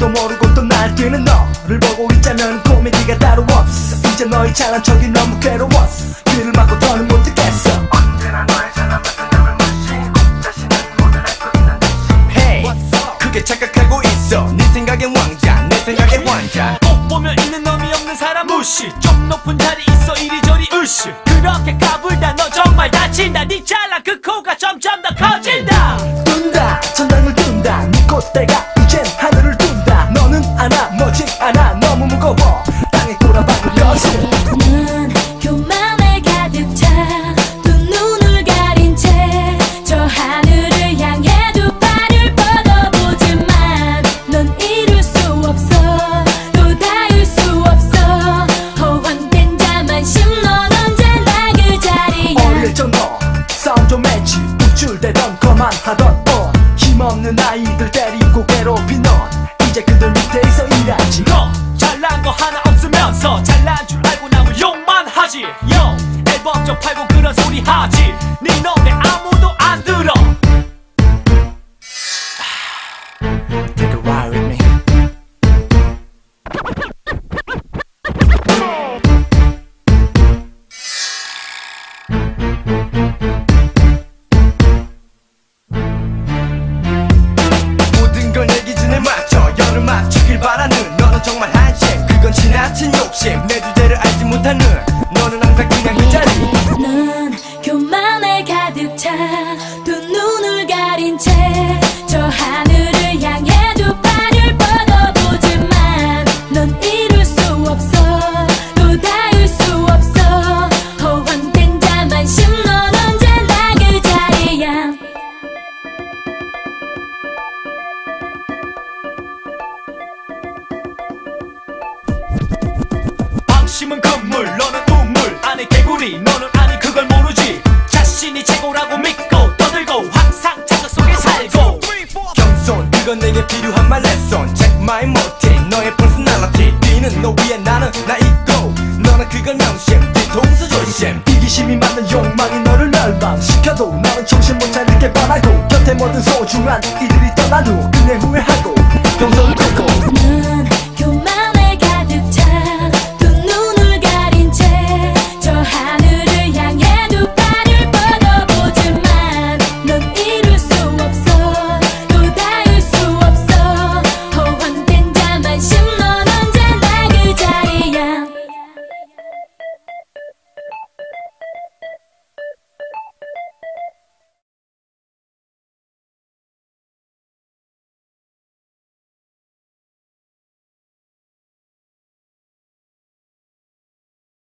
줄도 모르고 또 날뛰는 너를 보고 있자면 코미디가 따로 없어. 이제 너의 잘난 척이 너무 괴로웠어. 귀를 막고 더는 못 듣겠어. 언제나 너의 잘난 말투를 무시 자신은 모든 알고 있는 듯이. Hey 크게 착각하고 있어. 네 생각엔 왕자 내 생각엔 환자. 꼭 보면 있는 놈이 없는 사람 무시. 좀 높은 자리 있어 이리저리 으쌰 그렇게 까불다 너 정말 다친다. 네 잘난 그 코가 점점 더 커진 무 무거워. 땅에 꼬라박을 것을 난 교만에 가득 차. 두 눈을 가린 채 저 하늘을 향해 두 발을 뻗어보지만 넌 이룰 수 없어 또 닿을 수 없어. 허황된 자만심 넌 언제나 그 자리야. 어릴 적너 싸움 좀 했지. 우쭐대던 거만하던 어 힘없는 아이들 때리고 괴롭힌 없으면서 잘난 줄 알고 남을 욕만 하지. 요 앨범 좀 팔고 그런 소리 하지. 네 노래 심은 건물 너는 우물. 아니 개구리 너는 아니 그걸 모르지. 자신이 최고라고 믿고 떠들고 항상 자극 속에 살고. 겸손 그건 내게 필요한 말 레슨. Check my motive 너의 personality. 니는 너 위에 나는 나 있고 너는 그걸 명심. 뒤통수 조심. 이기심이 많은 욕망이 너를 멸망시켜도 나는 정신 못 차리게 바라고. 곁에 모든 소중한 이들이 떠난 후 그네 후회하고. 경선 꺾고.